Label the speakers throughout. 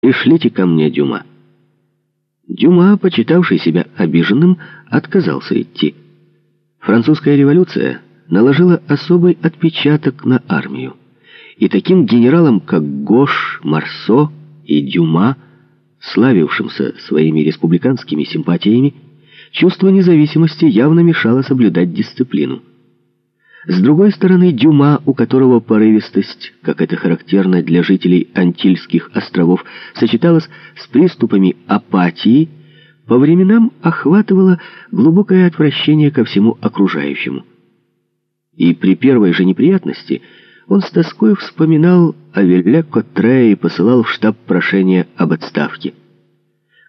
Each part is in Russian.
Speaker 1: «Пришлите ко мне Дюма». Дюма, почитавший себя обиженным, отказался идти. Французская революция наложила особый отпечаток на армию. И таким генералам, как Гош, Марсо и Дюма, славившимся своими республиканскими симпатиями, чувство независимости явно мешало соблюдать дисциплину. С другой стороны, Дюма, у которого порывистость, как это характерно для жителей Антильских островов, сочеталась с приступами апатии, по временам охватывало глубокое отвращение ко всему окружающему. И при первой же неприятности он с тоской вспоминал о Вилле Котре и посылал в штаб прошение об отставке.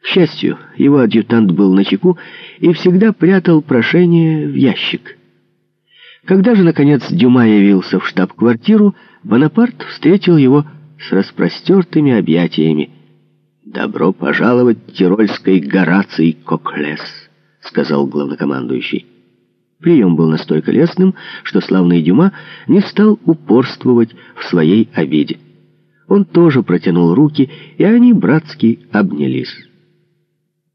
Speaker 1: К счастью, его адъютант был на чеку и всегда прятал прошение в ящик. Когда же, наконец, Дюма явился в штаб-квартиру, Бонапарт встретил его с распростертыми объятиями. «Добро пожаловать тирольской Гораций Коклес», — сказал главнокомандующий. Прием был настолько лестным, что славный Дюма не стал упорствовать в своей обиде. Он тоже протянул руки, и они братски обнялись.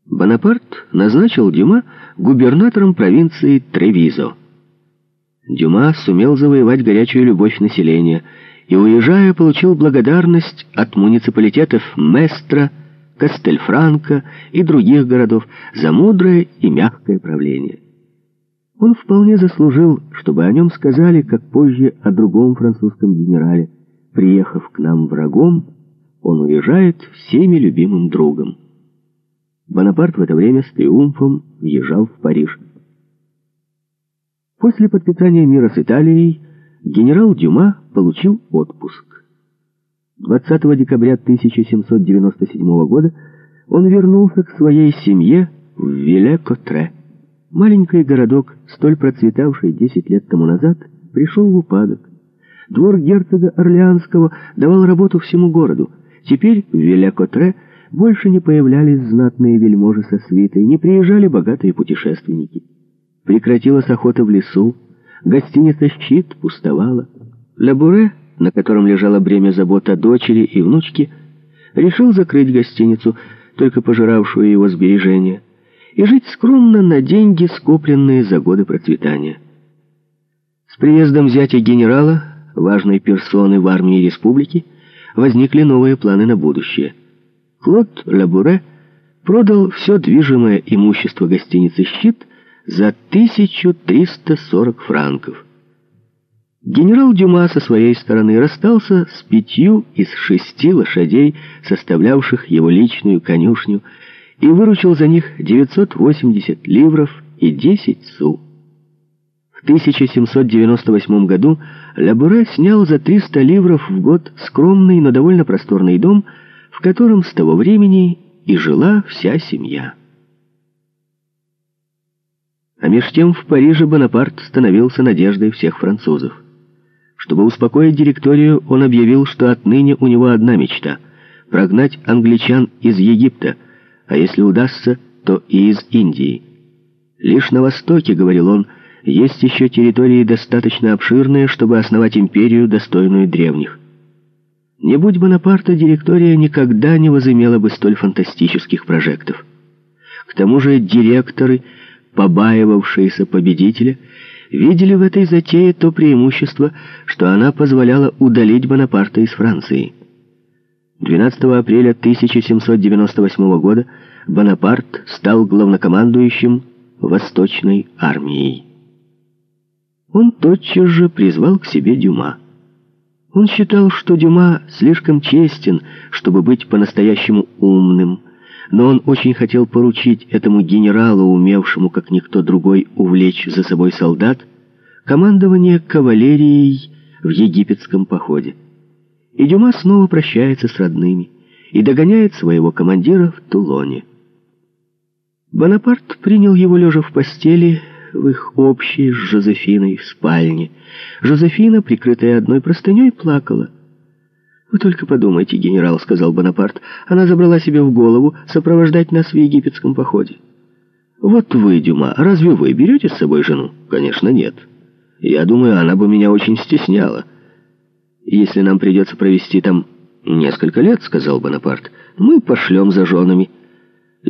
Speaker 1: Бонапарт назначил Дюма губернатором провинции Тревизо. Дюма сумел завоевать горячую любовь населения и, уезжая, получил благодарность от муниципалитетов Местра, Кастельфранко и других городов за мудрое и мягкое правление. Он вполне заслужил, чтобы о нем сказали, как позже о другом французском генерале. Приехав к нам врагом, он уезжает всеми любимым другом. Бонапарт в это время с триумфом въезжал в Париж. После подписания мира с Италией генерал Дюма получил отпуск. 20 декабря 1797 года он вернулся к своей семье в Вилле-Котре. Маленький городок, столь процветавший 10 лет тому назад, пришел в упадок. Двор герцога Орлеанского давал работу всему городу. Теперь в Вилле-Котре больше не появлялись знатные вельможи со свитой, не приезжали богатые путешественники. Прекратилась охота в лесу, гостиница «Щит» пустовала. Лабуре, на котором лежало бремя забот о дочери и внучке, решил закрыть гостиницу, только пожиравшую его сбережения, и жить скромно на деньги, скопленные за годы процветания. С приездом зятя генерала, важной персоны в армии республики, возникли новые планы на будущее. Клод Лабуре продал все движимое имущество гостиницы «Щит» за 1340 франков. Генерал Дюма со своей стороны расстался с пятью из шести лошадей, составлявших его личную конюшню, и выручил за них 980 ливров и 10 су. В 1798 году Лабуре снял за 300 ливров в год скромный, но довольно просторный дом, в котором с того времени и жила вся семья. А меж тем в Париже Бонапарт становился надеждой всех французов. Чтобы успокоить директорию, он объявил, что отныне у него одна мечта — прогнать англичан из Египта, а если удастся, то и из Индии. Лишь на востоке, говорил он, есть еще территории достаточно обширные, чтобы основать империю, достойную древних. Не будь Бонапарта, директория никогда не возымела бы столь фантастических прожектов. К тому же директоры побаивавшиеся победителя, видели в этой затее то преимущество, что она позволяла удалить Бонапарта из Франции. 12 апреля 1798 года Бонапарт стал главнокомандующим Восточной армией. Он тотчас же призвал к себе Дюма. Он считал, что Дюма слишком честен, чтобы быть по-настоящему умным, но он очень хотел поручить этому генералу, умевшему, как никто другой, увлечь за собой солдат, командование кавалерией в египетском походе. И Дюма снова прощается с родными и догоняет своего командира в Тулоне. Бонапарт принял его лежа в постели в их общей с Жозефиной в спальне. Жозефина, прикрытая одной простыней, плакала. «Вы только подумайте, генерал», — сказал Бонапарт. «Она забрала себе в голову сопровождать нас в египетском походе». «Вот вы, Дюма, разве вы берете с собой жену?» «Конечно, нет. Я думаю, она бы меня очень стесняла. Если нам придется провести там «Несколько лет», — сказал Бонапарт. «Мы пошлем за женами».